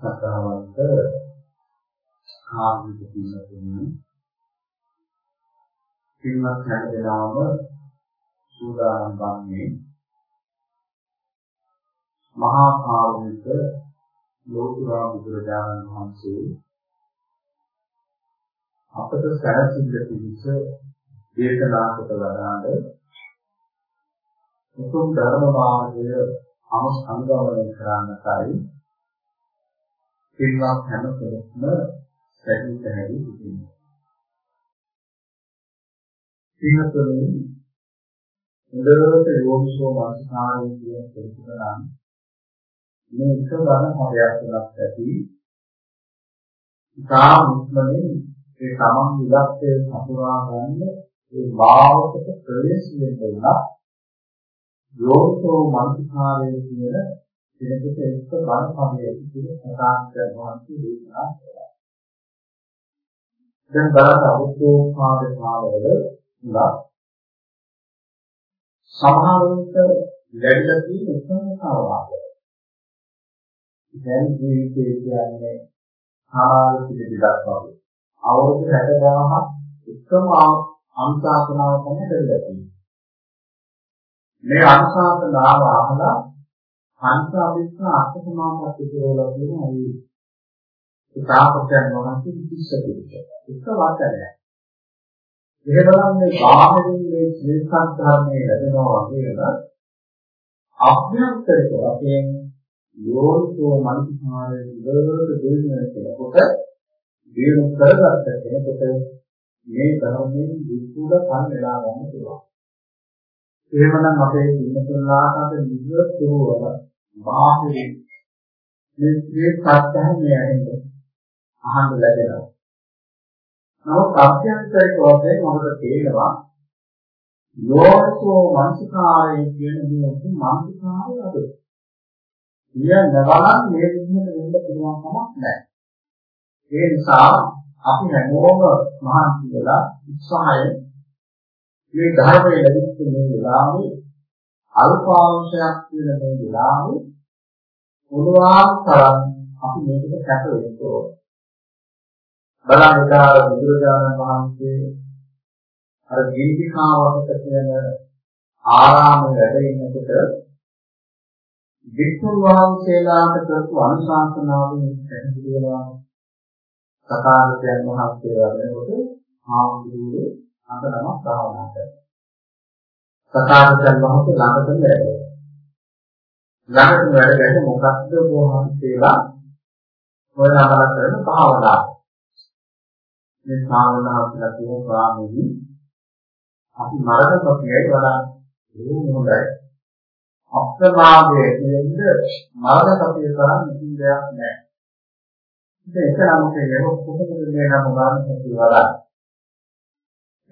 සත්‍යවන්ත කාර්මික පින්නතුනි පින්වත් හැමදෙනාම සූදානම් වන්නේ මහා කාරුණික ලෝතුරා බුදුරජාණන් වහන්සේ අපට සැලසිල්ල පිණිස දේශනා කොට වදාළ උතුම් ධර්ම මාර්ගය අනුසංගමනය කරන්නටයි පින්වත් හැම කෙනෙක්ම සැදී පැහැදී සිටිනවා. පින්වතුනි හොඳට යෝනිසෝ මානසිකාරී කියන කෙනෙකුට මේ එක ගන්න හරයක් තුනක් ඇති. ඉතා මුස්මනේ ඒ තමන් ඉලක්කය සපුරා ගන්න ඒ භාවකට ප්‍රවේශ වෙන්න උනා යෝනිසෝ මානසිකාරී කියන කෙනෙකුට එක්ක බණ පදයේ කියන සදාන්තයන් වහන්සේ දේශනා කළා. දැන් බලන්න අවුස්සෝපාද කාලවල ඉඳලා සමහරවිට ලැබිලා තියෙන එකම කාරණාව. දැන් ජීවිතය කියන්නේ සාමාන්‍ය පිළිදෙලක් වගේ. අවුරුදු 60000ක් එකම අනුශාසනාව තමයි ලැබිලා තියෙන්නේ. මේ අනුශාසනාව අහලා පංචාවිස්ස අර්ථ සමාපatti කියලා කියන ඒ තාපකයන් වහන්සේ කිසිස පිළිච්ච. එක වචනයක්. එහෙනම් මේ බාහිරින් මේ ශ්‍රේෂ්ඨ ධර්මයේ ලැබෙනවා වගේම අභ්‍යන්තරික වශයෙන් යෝනිසෝ මනසිකාරයේ ඉවරට දෙන්න කෙනෙකුට දිනු කරගත්ත කෙනෙකුට මේ ධර්මයෙන් විසුද්ධ කන් වෙලා ගන්න පුළුවන්. එහෙමනම් අපේ ඉන්නතුලාට නිවතුරව බාහිරින් මේ ශ්‍රේෂ්ඨ ධර්මයේ ඇහෙන්නේ අහන්න ලැබෙනවා. නමුත් අභ්‍යන්තරික වශයෙන් මොකද තේරෙනවා යෝනිසෝ මනසිකාරය කියන දේ මනසිකාරය අද. කියන්න බලන් මේ විදිහට වෙන්න පුළුවන් කමක් නැහැ. ඒ නිසා අපි හැමෝම මහන්සි වෙලා උත්සාහයෙන් මේ ධර්මයේ ලැබිච්ච මේ වෙලාවේ අල්පාංශයක් කියන මේ වෙලාවේ මොනවාක් තරම් අපි මේකට කැප වෙන්න ඕන. බලන්න ඉතාල බුදුරජාණන් වහන්සේ අර දීපිකාවකට කියන ආරාමයේ වැඩ ඉන්නකොට වික්ෂුන් වහන්සේලාට කරපු අනුශාසනාවෙන් පැහැදිලි වෙනවා සකාරතයන් වහන්සේ වදනකොට ආමුදුවේ අතනම භාවනා කරනවා. සකාරතයන් වහන්සේ ළඟටම වැඩ ළඟටම වැඩ ගැට මොකක්ද වහන්සේලා හොයලා කරන භාවනාව. මේ භාවනාවලා කියන ස්වාමීනි අපි මරණ සතියයි වඩා ඒ හොඳයි. අප්‍රමාදයේ කියන්නේ මරණ සතිය තරම් කිසි දෙයක් නැහැ. ඒක නම් කියන්නේ කොහොමද මේ නම් මරණ සතිය වඩා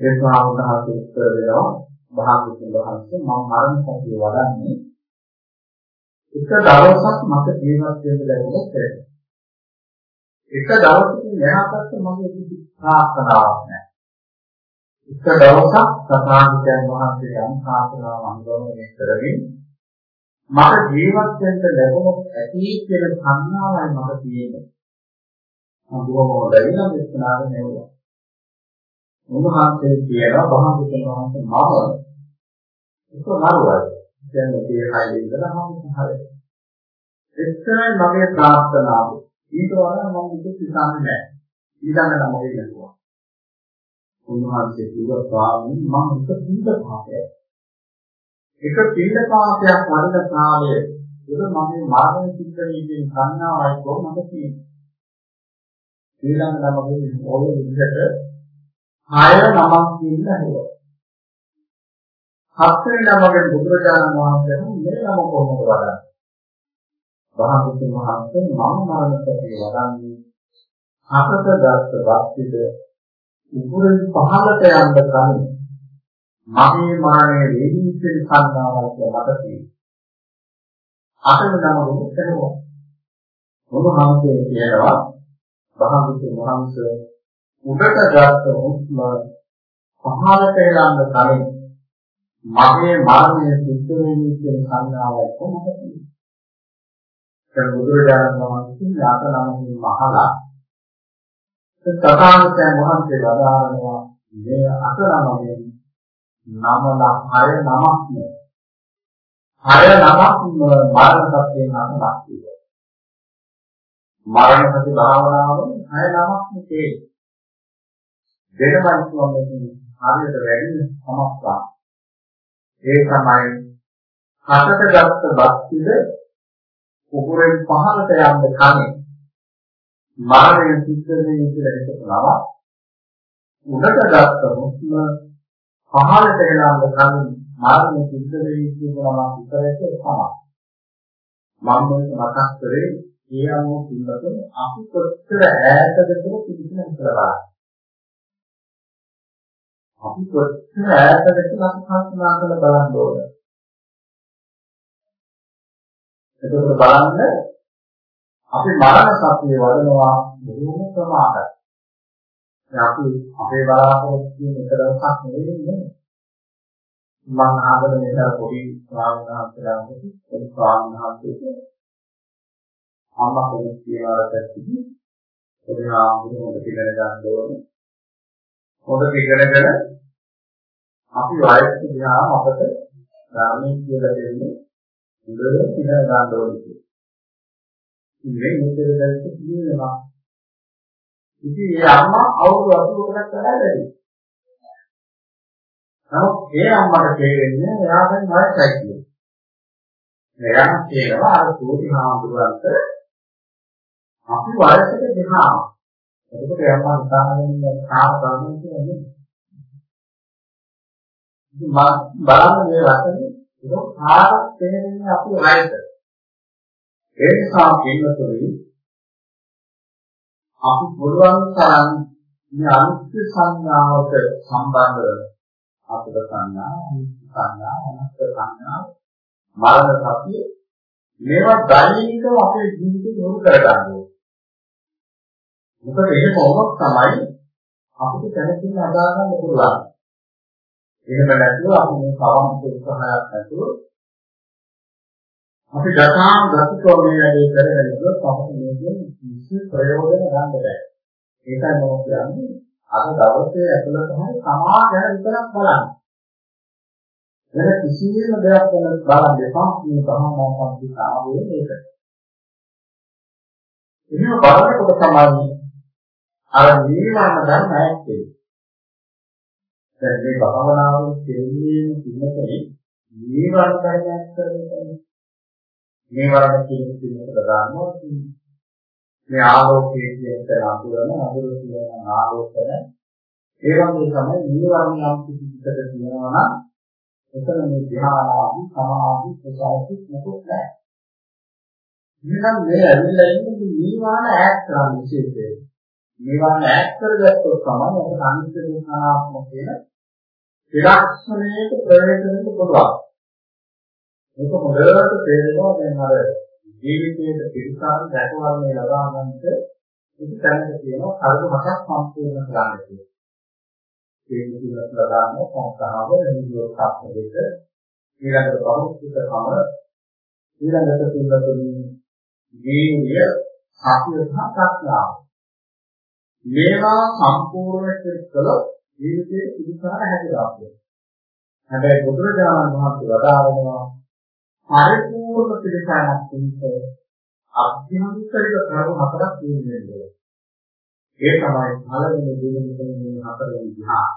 ඒ ස්වාමීන් උත්තර දෙනවා භාගතුන් වහන්සේ මම මරණ සතිය වඩන්නේ එක දවසක් මට ජීවත් වෙන්න ලැබුණොත් එක දවසකින් එහාට මගේ කිසි ප්‍රාර්ථනාවක් නැහැ. එක දවසක් සතාන්තයන් වහන්සේ යම් ප්‍රාර්ථනාවක් අනුගමනය කරමින් මට ජීවත් වෙන්න ලැබුණොත් ඇති කියන සංඥාවයි මට තියෙන්නේ. මම බොහොම ලැබිලා මෙතනාව නෙවුවා. උන්වහන්සේ කියනවා බහමුතුන් වහන්සේ මම එක නරුවයි. දැන් මේ හයිලේ ඉඳලා මම හරි. එච්චරයි මගේ ප්‍රාර්ථනාව. ඊට වඩා මම ඉතින් හිතන්නේ නැහැ. ඊළඟ නම් මොකද කියනවා. උන්වහන්සේ කිව්වා ස්වාමීන් මම එක පිළිද පාපයක්. එක පිළිද පාපයක් වඩන කාලයේ ඒක මගේ මාර්ගය සිද්ධ වීමේ සංඥාවයි කොහොමද කියන්නේ. ඊළඟ නම් මොකද ඔය විදිහට හය නමක් කියන හැදුවා. හත්වෙනි නමගෙන් බුදුරජාණන් වහන්සේ මේ නම කොහොමද වඩන්නේ? භාගතුන් වහන්සේ මම මානසිකව වඩන්නේ අපට දස්ස වාක්‍යද උපුරින් පහළට යන්න කලින් මගේ මානයේ වේදීච්ච සංඥාවල් කියලා මට තියෙනවා. අතන නම දුක්ඛනවා. මොනවාන්සේ කියනවා භාගතුන් වහන්සේ උඩට ගත්ත හුස්ම පහළට යන්න කලින් මගේ මරණය සිද්ධ වෙන්නේ කියන සංඥාවල් කොහොමද තියෙන්නේ? දැන් බුදුරජාණන් වහන්සේ යාත නමකින් අහලා තථාගතයන් වහන්සේ වදාරනවා මේ අත නමෙන් නමලා හය නමක් නේ. හය නමක් මරණ සත්‍යයෙන් නම් ලක්තිය. මරණ සති භාවනාවෙන් හය නමක් නේ. දෙනමයි කියන්නේ හරියට වැඩි සමස්තා. ඒ තමයි හතට ගත්ත බක්තිද උගුරෙන් පහළට යන්න කලින් මරණය සිද්ධ වෙන්නේ කියලා හිතනවා. උඩට ගත්ත හුස්ම පහළට යනවාද කලින් මාර්ගයේ සිද්ධ වෙන්නේ කියනවා විතරක තමයි. මම මේක මතක් කරේ ඒ අනුව පිළිබඳව අපි කොච්චර ඈතද කියලා පිළිගන්න ඉස්සරහා. අපි කොච්චර ඈතද කියලා අපි කල්පනා කරලා බලන්න ඕනේ. එතකොට බලන්න අපි මරණ සත්‍ය වඩනවා බොහොම ප්‍රමාදයි. දැන් අපි අපේ බලාපොරොත්තු වෙන එක දවසක් නෙවෙයි නේ. මම ආගම මේක පොඩි ස්වාමීන් වහන්සේලාට ඒ ස්වාමීන් වහන්සේට අම්මා කෙනෙක් කියනවාට කිවි පොඩි ආමුදුනට පිළිගන්න ගන්න ඕනේ. හොඳ පිළිගනගෙන අපි වයසට ගියාම අපට ධර්මයේ කියලා දෙන්නේ හොඳට පිළිගන්න ගන්න ඕනේ. ඉන්නේ මෙතන දැක්ක කියනවා ඉතින් ඒ අම්මා අවුරුදු 80කටත් වඩා වැඩි. නමුත් ඒ අම්මට තේරෙන්නේ එයා දැන් වයසයි කියලා. එයා කියනවා අර සෝති හාමුදුරුවන්ට අපි වයසට ගියාම එතකොට එයා හිතාගෙන ඉන්න කාම ගන්න කියන්නේ. ඉතින් බලන්න මේ රටේ ඒක කාටත් තේරෙන්නේ අපි වයස. ඒ නිසා පින්නතුනි අපි පුළුවන් තරම් මේ අනිත්‍ය සංඥාවට සම්බන්ධ අපද සංඥා, අනිත්‍ය සංඥා, අනත්ත් සංඥා, මරණ සතිය මේවා දෛනිකව අපේ ජීවිතේ යොමු කරගන්න ඕනේ. මොකද එහෙම වුණොත් තමයි අපිට දැනගන්න අදා ගන්න පුළුවන්. එහෙම නැතුව අපි මේ කවම් උත්සාහයක් නැතුව අපි දසාම් දසිකෝ මේ වැඩේ කරගෙන ඉන්නොත් අපිට මේකෙන් කිසි ප්‍රයෝජන ගන්න බැහැ. ඒකයි මම කියන්නේ අද දවසේ ඇතුළත තමයි සමා ගැන විතරක් බලන්න. වෙන කිසිම දෙයක් ගැන බලන්න එපා. මේ භාවනා සම්පූර්ණාවේ මේක. එහෙම බලනකොට තමයි අර නිවන දැන් නැත්තේ. දැන් මේ භාවනාවේ තේන්නේ ඉන්නකේ නිවන දැනගන්න කරන්නේ මේ වරණ කියන පිළිතුර ගන්නවා මේ ආලෝකයේ කියන තැන අඳුරන අඳුර කියන ආලෝකන ඒ වගේ තමයි නීවරණ යම් කිසිකට කියනවා නම් එතන මේ ධ්‍යානාදී සමාධි ප්‍රසාරති මොකක් නැහැ. එහෙනම් මේ ඇවිල්ලා ඉන්නේ නීවරණ ඈත් කරන විශේෂයෙන්. නීවරණ ඈත් කරගත්තොත් තමයි අපේ අනිත්‍ය දුක්ඛාත්මක කියන ත්‍රිලක්ෂණයට ප්‍රවේශ වෙන්න පුළුවන්. මේක හොඳට තේරෙනවා දැන් අර ජීවිතයේ පිළිසාර දැකවන්නේ ලබා ගන්නට ඒක දැනට කියනවා කර්ම හතක් සම්පූර්ණ කරන්න කියලා. ඒ විදිහට ලබාන සංස්කාරව නිරෝධ සාප්ත දෙක ඊළඟට බහුසුතකම ඊළඟට පිළිබඳව ජීවිය සත්‍ය සහ ප්‍රඥාව. මේවා සම්පූර්ණ කළොත් ජීවිතයේ පිළිසාර හැදෙනවා. හැබැයි බුදුරජාණන් වහන්සේ වදාරනවා පරිපූර්ණ පිළිසාරක් තියෙන්නේ අභ්‍යන්තරික කර්ම හතරක් තියෙනවා. ඒ තමයි පළවෙනි දෙවෙනි තුන්වෙනි හතරවෙනි ධ්‍යාන.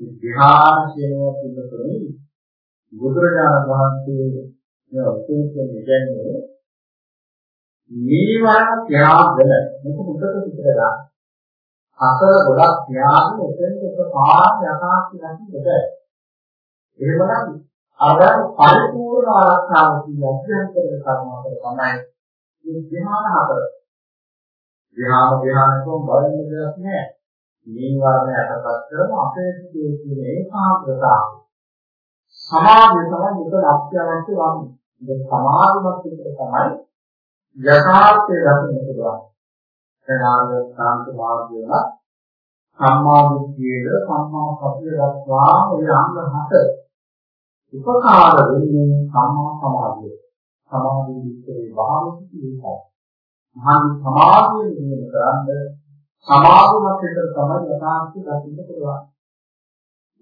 මේ ධ්‍යාන කියනවා පිළිතුරේ බුදුරජාණන් වහන්සේ මේ උතුම් කියන්නේ නීවරණ ත්‍යාගය මේක මුදක පිටරලා හතර ගොඩක් ත්‍යාග එතෙන් එක පාර යථාර්ථය නැතිද එහෙමනම් අර පරිපූර්ණ ආරක්ෂාව කියන අභ්‍යන්තර කර්මවල තමයි මේ ධ්‍යාන හතර. ධ්‍යාන ධ්‍යානකම් බලන්න දෙයක් නෑ. නීවරණ යටපත් කරන අපේ සිිතේ තියෙන ඒකාග්‍රතාව. සමාධිය තමයි මෙතන අත්‍යවශ්‍ය වන්නේ. මේ සමාධිමත් විතර තමයි යථාර්ථය දකින්න පුළුවන්. දැන් ආර්ය සාන්ත මාර්ගයන සම්මා දිට්ඨියද සම්මා සතිය දක්වා ඔය අංග හත උපකාර වෙන්නේ සම්මා සමාධිය. සමාධි විස්තරේ භාවිත ඒකයි. මහාන් සමාධිය නිවන කරන්නේ සමාධිමත් විතර තමයි යථාර්ථය දකින්න පුළුවන්.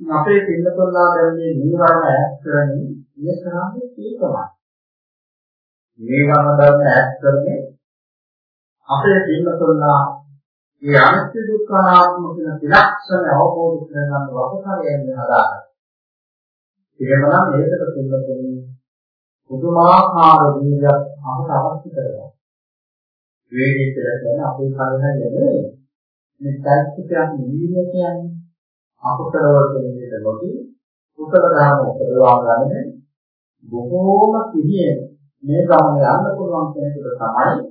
අපේ පින්නතොල්ලා දැන් මේ නීවරණ ඈත් කරන්නේ මේ කරන්නේ ඒකමයි. නීවරණ ධර්ම ඈත් කරන්නේ අපේ පින්නතොල්ලා මේ අනිත්‍ය දුක්ඛ අනාත්ම කියන ත්‍රිලක්ෂණ අවබෝධ කරගන්න වපසරයෙන් හදාගන්න. එහෙමනම් මේකට පින්නතොල්ලා පුදුමාකාර වීර්යයක් අපට අවශ්‍ය කරනවා. වේගය කියලා කියන්නේ අපේ කල්හය නෙමෙයි. මේ චෛත්‍යයක් නිවීම කියන්නේ අකුසල වලට දෙන්නට නොදී කුසල ධර්ම උපදවා ගන්න බොහෝම සිහියෙන් මේ ගමන යන්න පුළුවන් කෙනෙකුට තමයි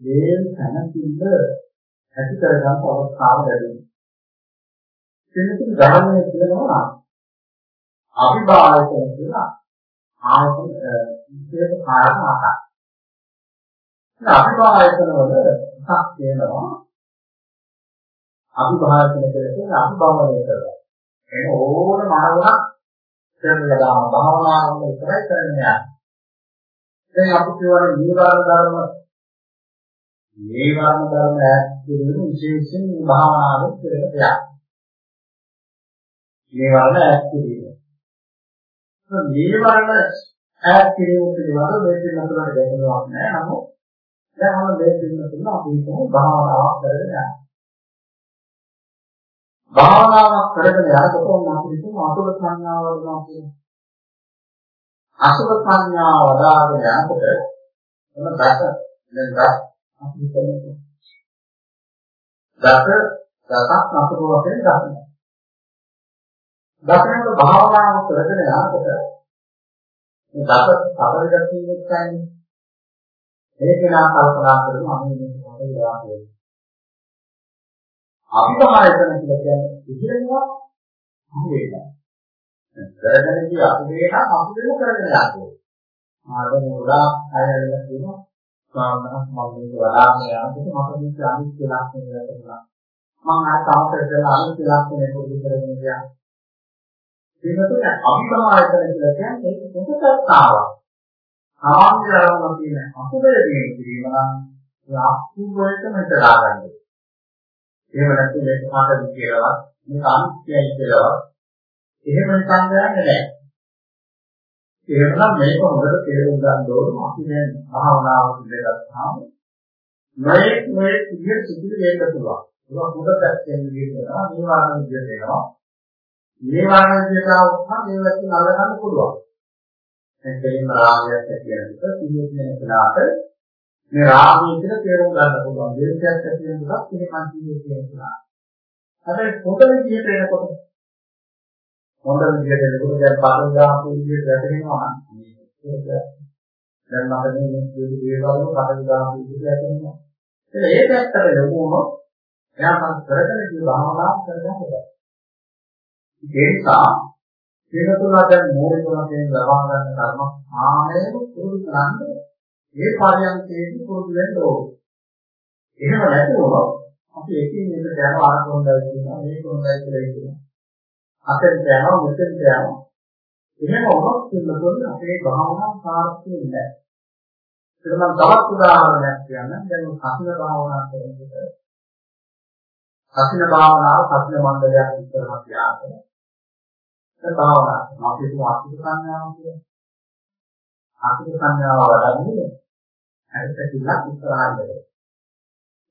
මේ තනකින්ද ඇති කරගන්න අවස්ථාව ලැබෙන්නේ. එතන ධර්මයේ කියනවා අභිභාවයෙන් කියලා ආයතන විශේෂ කාරණා ආකාර. අභිභාවයතන වල එකක් කියනවා අභිභාවයතන කියන්නේ අභිභාවනය කරනවා. එන ඕන මාර්ගයක් කරලා දාන භාවනාවම විතරයි කරන්නේ. දැන් අපි කියවන නීවරණ ධර්ම නීවරණ ධර්ම ඈත් කිරීම විශේෂයෙන් භාවනාවෙන් කරන දෙයක්. නීවරණ ඈත් කිරීම. නීවරණ ඈත් කිරීම පිළිබඳව මේ පිළිබඳව දැනුමක් නැහැ. නමුත් දැන් මම මේ පිළිබඳව අපි හිතමු භාවනාවක් කරගෙන යනවා. භාවනාවක් කරගෙන යනකොට මොන අපිට අසුබ සංඥාව වඩනවා කියන්නේ. අසුබ සංඥාව වඩාගෙන යනකොට එන දස දැන් දස අපි හිතන්නේ. දස දසක් අසුබ වශයෙන් දකින්න. දකින්නට භාවනාව කරගෙන යනකොට මේ දස සබර ගැටීමක් කියන්නේ. ඒක නා කල්පනා කරනවා අනේ මේක මොකද යාපේ. අභිභායතන කියලා කියන්නේ ඉතිරෙනවා අහුවෙලා. කරගෙන ගිය අහුවෙලා අහුවෙලා කරගෙන යන්නේ. ආදම උඩා අයවල කියනවා ස්වාමීන් මම මේක වඩාම යනකොට මට මේක අනිත් කියලා කියනවා. මම අර සමතර කරලා අනිත් කියලා කියන පොඩි කරගෙන ගියා. ඒකට අභිභායතන කියලා කියන්නේ ඒක පොතක්තාවක්. සාමාන්‍ය කියන අසුබය කියන කිරීම නම් අසුබයට මෙතලා ගන්නවා. එහෙම නැත්නම් මේක පාඩම් කියලාවත් මේක අනිත්‍යයි කියලාවත් එහෙම සංගයන්නේ නැහැ. එහෙනම් මේක හොඳට තේරුම් ගන්න ඕන අපි දැන් භාවනාව පිළිගත්තාම මේ මේ සිහිය සිහිය වේක පුළුවන්. ඒක හොඳ පැත්තෙන් විදිහට නිවාරණ විදිහට එනවා. නිවාරණ විදිහට આવුත් මේ වැටි නලගන්න පුළුවන්. දැන් දෙලින්ම රාගයක් ඇති වෙනකොට සිහිය කියන කෙනාට මේ රාගය කියලා තේරුම් ගන්න පුළුවන්. දේශයක් ඇති වෙනකොට පිළිකන් කියන්නේ කියනවා. හැබැයි පොත විදිහට එනකොට හොඳ විදිහට එනකොට දැන් පරිදාපු විදිහට වැටෙනවා නම් දැන් මට මේ මේ දේවල් පරිදාපු විදිහට වැටෙනවා. ඒක ඇත්තට ලොකුම එයා මම කරගෙන ඉන්න භාවනාව කරගන්න බෑ. ඒ නිසා හේතුලා දැන් මූලික වශයෙන් ලබා ගන්න කර්ම ආමයෙන් පුරුදු කරන්නේ ඒ පරියන්කේදී පුරුදු වෙන්න ඕනේ. එහෙම නැතුව අපි එකින් එක යන ආරම්භය කියනවා මේක හොඳයි කියලා කියනවා. අතෙන් යනවා මෙතෙන් යනවා. එහෙම වුණොත් පිළිබඳව අපේ භාවනාව සාර්ථක වෙන්නේ නැහැ. ඒක මම තවත් උදාහරණයක් කියන්නම්. දැන් කසින භාවනා කරනකොට කසින භාවනාව කසින මණ්ඩලයක් ඉස්සරහට තියාගෙන ඒ භාවනාව අපි හිතමු අසුර සංඥාව කියලා. අසුර සංඥාව වඩන්නේ ඇත්ත කියලා ඉස්සරහට දෙන්න.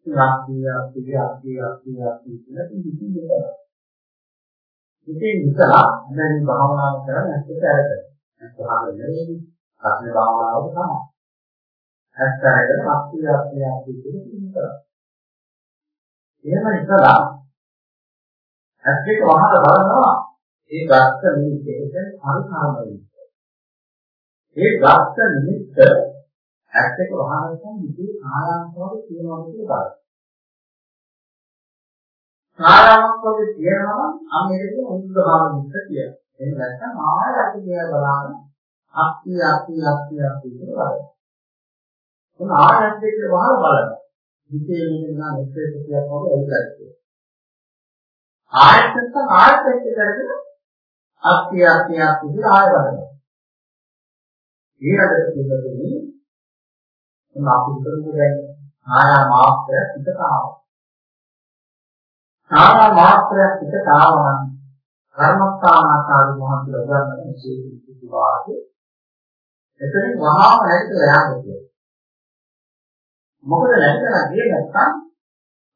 යාක්තිය යාක්තිය යාක්තිය යාක්තිය යාක්තිය කියලා කිසි දෙයක්. ඉතින් ඉතලා දැන් භාවනාව කරන ඇත්තට ඇරගෙන. ඇත්තට නෙවෙයි. සත්‍ය භාවනාව තමයි. ඇත්ත ඇරගෙන යාක්තිය යාක්තිය යාක්තිය කියලා ඉතලා. එහෙම ඉතලා ඇත්තට වහලා බලනවා ඒ ගස්ස නිමිත්ත ඒක පරිකාම නිමිත්ත. ඒ ගස්ස නිමිත්ත ඇත්තට වහනකම් ඉතිරි ආරම්භවල තියෙනවා කියලා බලන්න. ආරම්භවල තියෙනවා නම් මේකද උද්දභාව නිමිත්ත කියන්නේ. එහෙම නැත්නම් ආය අපි කියන බලන්න අක්ති අක්ති අක්ති අක්ති කියලා බලන්න. මොන ආයත් දෙක වහලා බලන්න. හිතේ නිකන් එක්ස්ප්‍රෙස් එකක් වගේ එල්ලයි. ආයත් නැත්නම් ආයත් එක්ක කරගෙන අක්ති අක්ති අක්ති කියලා ආය බලන්න. ඊළඟට කියනවා එන්න අපි හිතමු දැන් ආයා මාත්‍රය පිටට ආවා. ආයා මාත්‍රය පිටට ආවා නම් කර්මස්ථානාකාරී මහන්සිය උගන්වන විශේෂ විවාදේ එතන වහාම නැතිලා යන්නේ. මොකද නැතිලා ගියේ නැත්නම්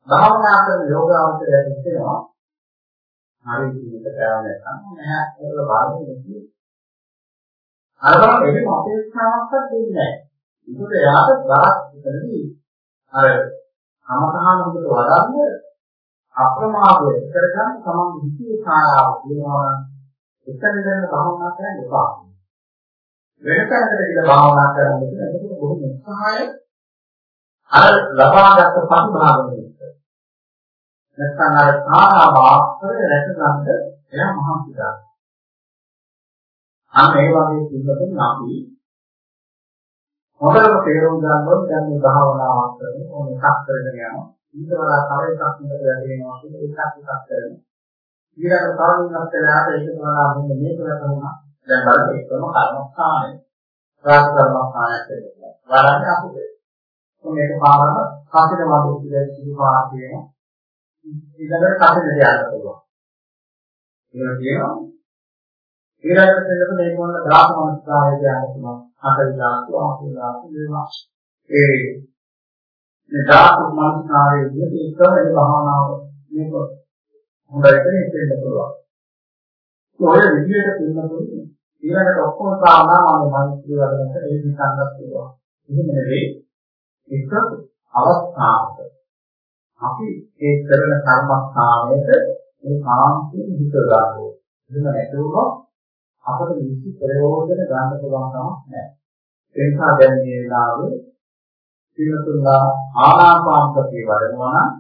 භාවනා කරන යෝගාවචරය හිතෙනවා හරි ජීවිත කරා නැත්නම් නැහැ කියලා බාරගෙන ඉන්නේ. අර බලන්න ඒක අපේක්ෂාවක්වත් දෙන්නේ නැහැ. ඒකට යාට බරක් ඉතනදී අර සමතහන උඩට වඩන්න අප්‍රමාදය කරගන්න තමන් හිතේ කාරාව කියනවා නම් එතන දැන් භාවනා කරන්න එපා. වෙන තැනකට ගිහලා භාවනා කරන්න කියලා ඒක බොහොම උත්සාහය අර ලබාගත් ප්‍රතිභාවය නැත්නම් අර කාරා වාස්තරය රැකගන්න එයා මහන්සි ගන්නවා. අන්න ඒ වගේ සිද්ධතුන් අපි හොඳටම තේරුම් ගන්න ඕනේ දැන් මේ භාවනාවක් කරන ඕන එකක් කරගෙන යනවා. ඊට වඩා තව එකක් හොඳට වැඩෙනවා කියලා එකක් එකක් කරන. ඊළඟ තවන්නත් වෙලාවට ඒක වඩා මෙන්න මේක කරනවා. දැන් බලන්න ඒකම කර්මස්ථානය. ප්‍රාස් කර්මස්ථානයක් වෙනවා. වඩන්නේ අපිට. මේක පාරම කසින වගේ ඉතිරි සිදු පාර්ශ්වයෙන් ඊළඟට කසිනට යන්න පුළුවන්. ඒක කියනවා ඊළඟට එතකොට මේක මොන දාස මනස්කාරය කියන්නේ තමයි. අකල්ලාතු ආකුලාතු වේවා. ඒ මේ දාස මනස්කාරයේ විදිහට ඒක ඒ භාවනාව මේක හොඳට ඉතිරෙන්න පුළුවන්. ඔය විදිහට පින්නතුනේ ඊළඟට ඔක්කොම සාමාන්‍ය මනස්කාරය වලට ඒ විසංගත පුළුවන්. එහෙම නෙවෙයි එක අවස්ථාවක අපි ඒ කරන කර්මස්ථානයට ඒ කාන්තිය හිත ගන්නවා. එහෙම නැතුව අපට නිසි ප්‍රයෝජන ගන්න පුළුවන් කමක් නැහැ. ඒ නිසා දැන් මේ වෙලාවේ පිළිතුරුලා ආනාපානසතිය වඩනවා නම්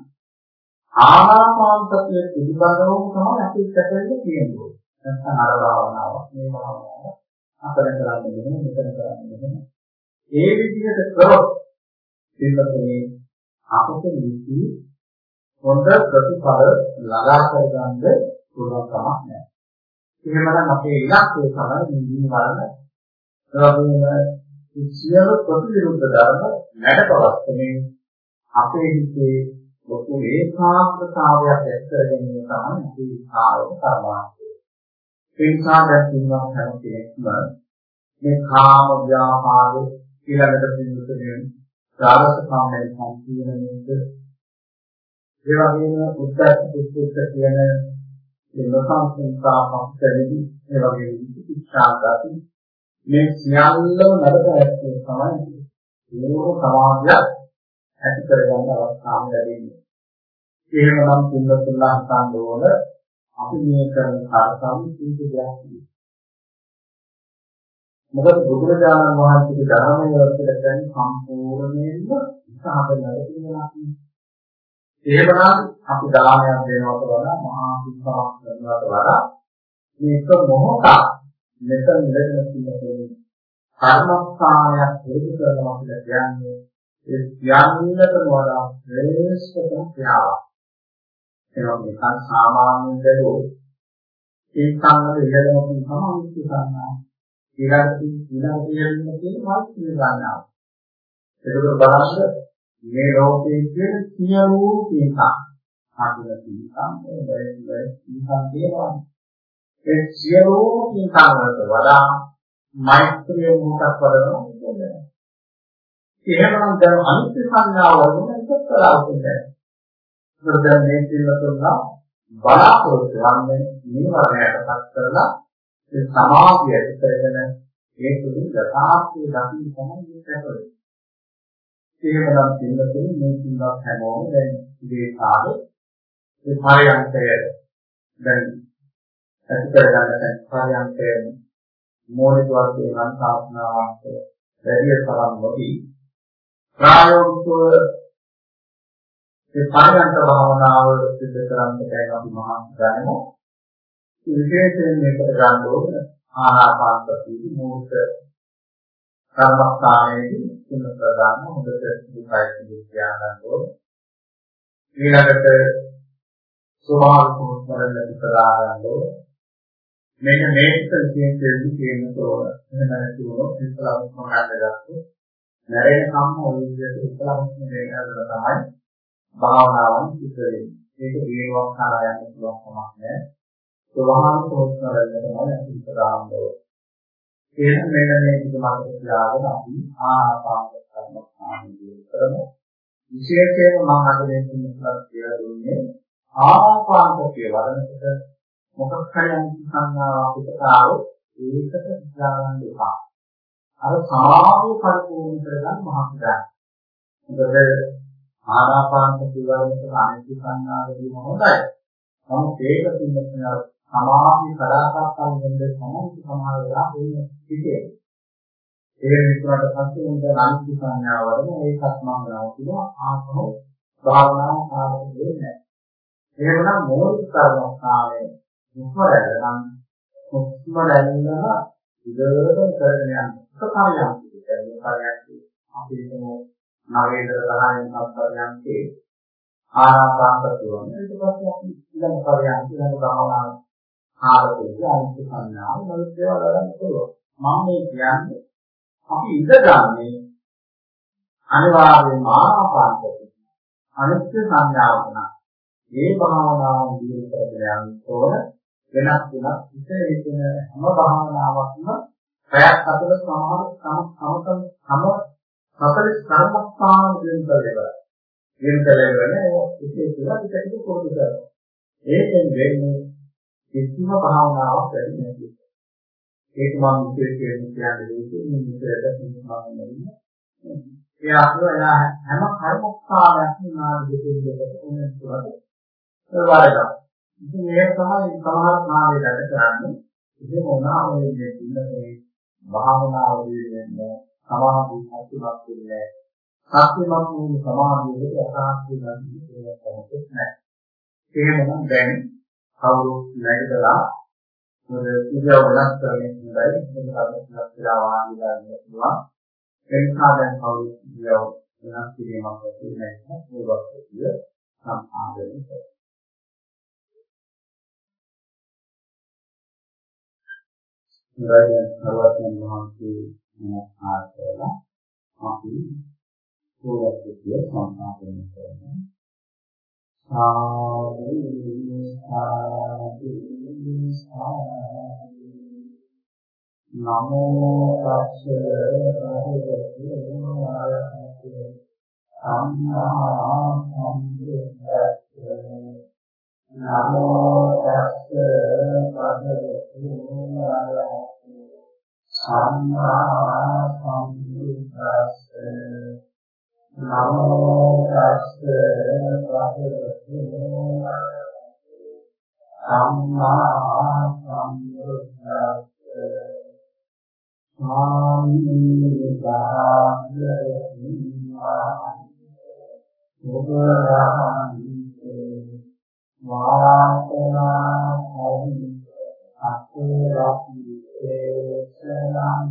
ආනාපානසතිය පිළිබඳව තමයි අපි ඉස්සරහට කියන්නේ. නැත්නම් අර භාවනාව මේ භාවනාව අපර කරන්නේ මෙහෙම මෙතන කරන්නේ මෙහෙම. ඒ විදිහට කරොත් පිළිතුරේ අපට නිසි හොඳ ප්‍රතිඵල ළඟා කරගන්න පුළුවන් කමක් නැහැ. එහෙමනම් අපේ ඉලක්කය තමයි නිදි වරණ. ඒ වගේම සියලු ප්‍රතිවිරුද්ධ ධර්ම නැඩපවත්තනේ අපේ හිතේ ලොකු ඒකාග්‍රතාවයක් ඇති කර ගැනීම තමයි අපේ කායව කර්මාන්තය. ඒ නිසා දැන් කිව්වා හැම කෙනෙක්ම මේ කාම ව්‍යාපාද ඊළඟට පිළිතුරෙන් රාගස කාමයන් සම්පූර්ණයෙන්ද ඒ වගේම උද්දච්ච කුච්ච කියන නොසන්සුන්තාවක්කදී ඒ වගේ විචිකිච්ඡා ගති මේ සියල්ලම නඩක ඇත්තේ තමයි ඒක සමාජයක් ඇති කරගන්න අවස්ථාව ලැබෙන්නේ. එහෙමනම් පින්නතුල්ලා හිතන්න ඕන අපි මේ කරන කාර්යසම් කීප දෙයක් තියෙනවා. මොකද බුදුරජාණන් වහන්සේගේ ධර්මයේ වලට කියන්නේ සම්පූර්ණයෙන්ම සාධනය කියලා එහෙමනම් අපි දානයක් දෙනවට වඩා මහා පින්කමක් කරනවට වඩා මේක මොහොතක් මෙතන ඉඳගෙන තියෙන කර්මස්ථානයක් හේතු කරනවා කියලා කියන්නේ ඒ ඥානීයකට වඩා ශ්‍රේෂ්ඨතම ක්‍රියාවක්. ඒවා නිකන් සාමාන්‍ය දරුවෝ ඒ සංගත ඉහළම තමයි ඉස්සන්නා. ඊළඟට ඊළඟ කියන්නේ තියෙන මාත් ගන්නවා. ඒක බලන්න මේ ලෝකයේ තියෙන සියලු තීකම් ආදින තීකම් ඒ බැහැ තීකම් කියනවා ඒ සියලු තීකම් වලට වඩා මෛත්‍රිය මුලක් වඩනවා කියන්නේ? එහෙනම් දැන් අනිත්‍ය සංඥාව වලින් එකක් කරවන්නේ ඒකට දැන් මේ පිළිතුරුන බලාපොරොත්තු වන්නේ නිවර්ණයටපත් කරලා ඒ සමාධිය ඇති කරගෙන ඒ තුලින් යථාර්ථය දකින්න තමයි මේ කරන්නේ එහෙමනම් පින්නතුනි මේ කිව්වත් හැමෝම දැන් ඉතිරි කාලේ ඒ පරයන්තය දැන් ඇති කරගන්න දැන් පරයන්තය මූලික වශයෙන් නම් සාධනාවක් වැඩි තරම් නොවි ප්‍රායෝගිකව ඒ පරයන්ත භාවනාව සිදු කරන්න දැන් අපි මහා ගන්නමු විශේෂයෙන් මේකට ගන්න ඕන ආනාපාන සතිය මූලික කර්මස්ථානයේදී තුන ප්‍රදාන හොඳට දුකයි කියන ගන්න ඕනේ. ඊළඟට ස්වභාවික උත්තරල ප්‍රදාන ගන්න ඕනේ. මේක මේක විශේෂයෙන් කියන තෝර එහෙම නැතුව ඉස්ලාම් මොනවාද ගත්තොත් නැරෙන කම්ම ඔය විදිහට ඉස්ලාමික දෙයකට තමයි භාවනාවන් සිද්ධ වෙන්නේ. ඒක දිනුවක් කරා යන්න පුළුවන් කමක් නැහැ. සෝවාන් සෝත්තරයෙන් තමයි අපි ඉස්සරහාම එහෙනම් මෙන්න මේ පිටමකට තියාගෙන අපි ආනාපාන කර්මස්ථානයේ කරමු. විශේෂයෙන්ම මම අද මේ තුනක් කියලා දුන්නේ ආනාපාන සතිය වඩනකොට මොකක් හරි අනිත් සංඥාවක් පිටට ආවොත් ඒකට හිතාගන්න එපා. අර සමාධිය පරිපූර්ණ කරගන්න මහන්සියයි. මොකද ආනාපාන සතිය වඩනකොට අනිත් සංඥාවදී හොඳයි. නමුත් ඒක පිළිබඳව සමාධි කලාකාරකම් වෙනද සමාධි සමාධි වෙලා ඉන්නේ පිටේ. ඒ විතරට පස්සේ උන්ද අනිත්‍ය සංඥාව වල ඒකත් මම නවතිනවා ආත්මෝ භාවනාව සාධක වෙන්නේ නැහැ. එහෙනම් මූලික කර්මස්ථානයේ මුස්මරැල්ලනම් මුස්මරැල්ලම ඉදිරියට කරගෙන යන සකාරයන් කියන්නේ කාර්යයක් අපි හිතමු නවේදර ගහන සම්පර්යන්කේ ආනාපාන සතිය. ඊට පස්සේ අපි ඊළඟ කාර්යයන් ඊළඟ භාවනාව ආරෝපණය අනිත්‍ය සංඥාව වලට ඒවා ගන්න පුළුවන්. මම මේ කියන්නේ අපි ඉඳගන්නේ අනිවාර්යයෙන්ම ආනාපානසති. අනිත්‍ය සංඥාව නම් මේ භාවනාව දියුණු කරගෙන යනකොට වෙනස් වෙනස් විශේෂ හැම භාවනාවක්ම පැයක් අතර සමහර සම සම සම සතර කර්මස්ථාන දියුණු කරගෙන දියුණු කරගෙන විශේෂ ටික ටික පුරුදු කරනවා. ඒකෙන් වෙන්නේ කිසිම භාවනාවක් වැඩි නැති. ඒක මම විශේෂයෙන් කියන්නේ මේ විදිහට මම නෙමෙයි. ඒ අසල එලා හැම කර්මස්ථානයක්ම නාම දෙකෙන් දෙකට උනත් වලට. ඉතින් මේක තමයි සමහර කාලේ ගත කරන්නේ. ඉතින් මොනවා ඔය මේ ඉන්නේ භාවනාවදී වෙන්නේ සමාධි අත්‍යවත් වෙන්නේ සත්‍යමත් වූ සමාධියකට අසහාස්‍ය ගන්න දෙයක් තමයි නැහැ. එහෙමනම් දැන් කවුරු නැගිටලා මොකද ඉරියව් වෙනස් කරන්නේ හොඳයි මේක තමයි කියලා වාඩිලා ඉන්න පුළුවන් ඒ නිසා දැන් කවුරු ඉරියව් වෙනස් කිරීමක් ඇති නැහැ ඒවත් කිය සම්පාදනය කරනවා ඉතින් සර්වඥ වහන්සේ නමස්කාර කරලා අපි පොරොත්තු සම්පාදනය කරනවා. සාදු සාදු සාදු නමෝ තස්ස භගවතු ආරහතු සම්මා සම්බුද්දස්ස නමෝ තස්ස භගවතු ආරහතු සම්මා සම්බුද්දස්ස නමෝ තස්ස භගවතු සම්මා සම්බුද්දස්ස වාසනා හරි අකුරක් විශේෂණං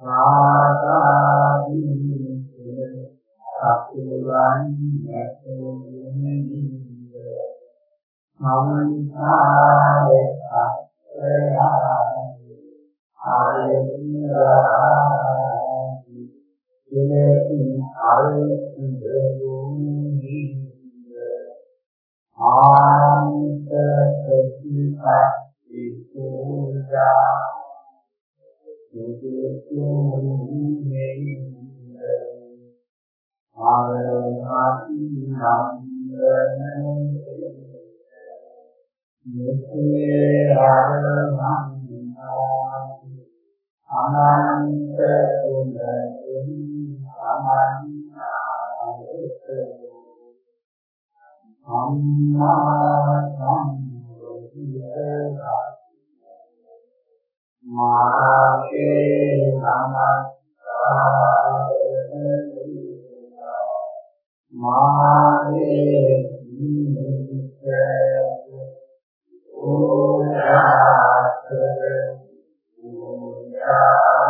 ආදාදී ආන්ත ප්‍රතිපත්ති පූජා මෙසේ ආරම්භං අනන්ත කුලෙන් සම්මා සම්බුද්ධ මාගේ නමස්කාරය මාගේ නිත්‍ය ඕලාස ඕලාහි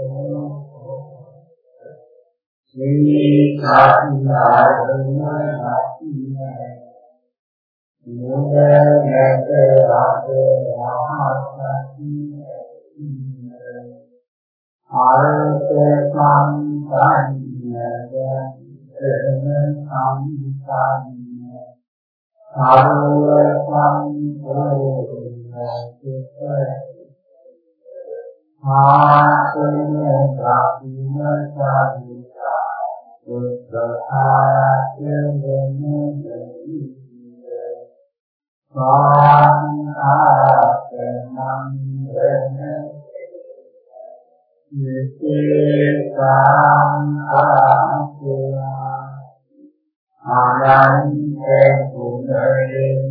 මහා ඕනේ අරබෝධ සතරලා කිසනමරෝ ශ්‍රී සත්‍යයන්මයි මුද නැත රත රහසති ආරත සංසන්නද එන සංසන්න සාරව සංසෝධිත ආසන ගාමින සාදිතා උත්සාහයෙන් දෙන්නේ සාන්තාකනම් දෙන්නේ යේසං ආසයා ආනන්දේ කුමරෙන්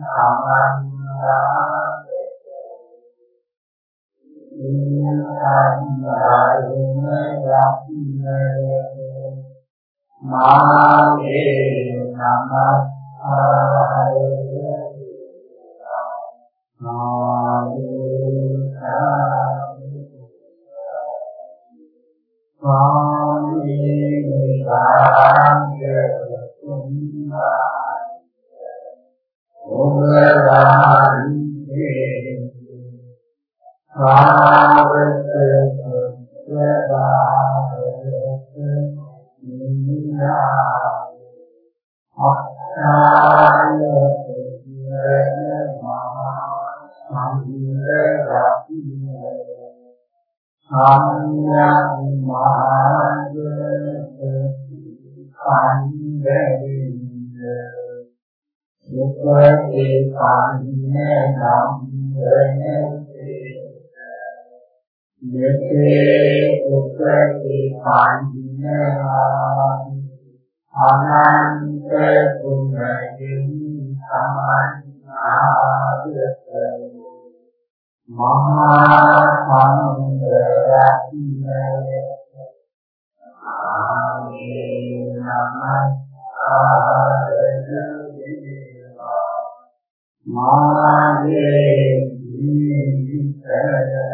සමන්තා මාගේ නමස්කාරය. පඤ්ඤා අනන්ත කුණයෙන් සමන්නාදත මහා සංඝරත්නය ආමේ නමස්කාරය මාගේ ජීවිතය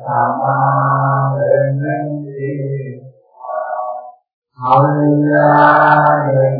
සමාදෙන්නේ ආනන්දයෙන්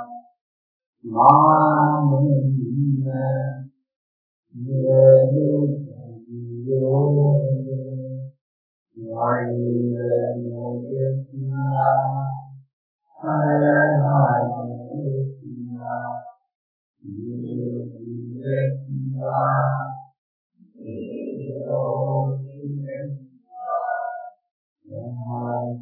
මානෙන්න නිරෝධියෝ වායිලෝකස්නා සරණායිස්නා නිරෝධියස්නා නිරෝධියස්නා යමයි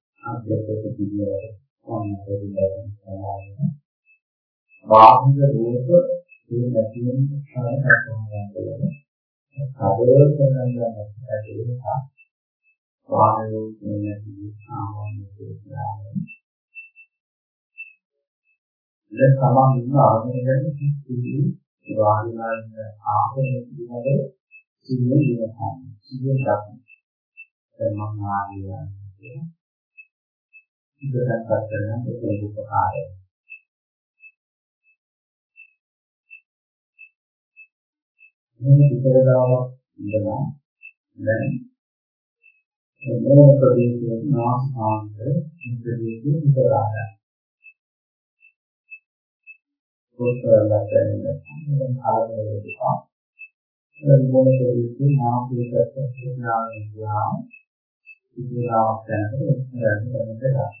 සම්පූර්ණ ඒ සෝදේවා වායනා ඒවා ආයේ සාදු Very important. Very important. ඕන සම්පූර්ණ දැන් අධ්‍යක්ෂක පිළිවෙල සම්පූර්ණ කරනවා. බාහිර රූප ඒ නැතිවෙන ක්ෂණයක් වුණාද? සාදර කරන නිසා බාහිර රූප නැති සාමාන්‍ය දේශනාවෙන් දැන් සමන් ඉන්න ආරම්භ කරන කිසි වාහිනාන ආපේ පිළිබඳ සිහිය ඉවසන්න. සිහිය දක්වන්න. දැන් මම ආන්නේ ඉඳන් කරන ඒ උපකාරය. මේ විතරදාවක් ඉඳලා දැන් මොන ප්‍රදේශයේ නාසාන්ත ප්‍රදේශයේ විතරාය. කොටලා දැනෙන දැන් කාලය වෙනවා. මොන කෙරෙන්නේ නාමයේ ප්‍රත්‍යක්ෂඥානය කියනවා. ඉතිරාවක් දැනගෙන ඉස්සරහට යනවා.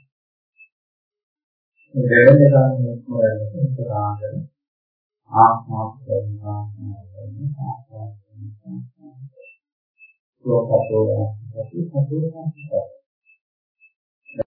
මේ දෙවෙනි ගානේ මොකද ඉස්සරහට ආත්මාව කරනවා ආත්මාව කරනවා. සෝපතෝ අපි හදෝනා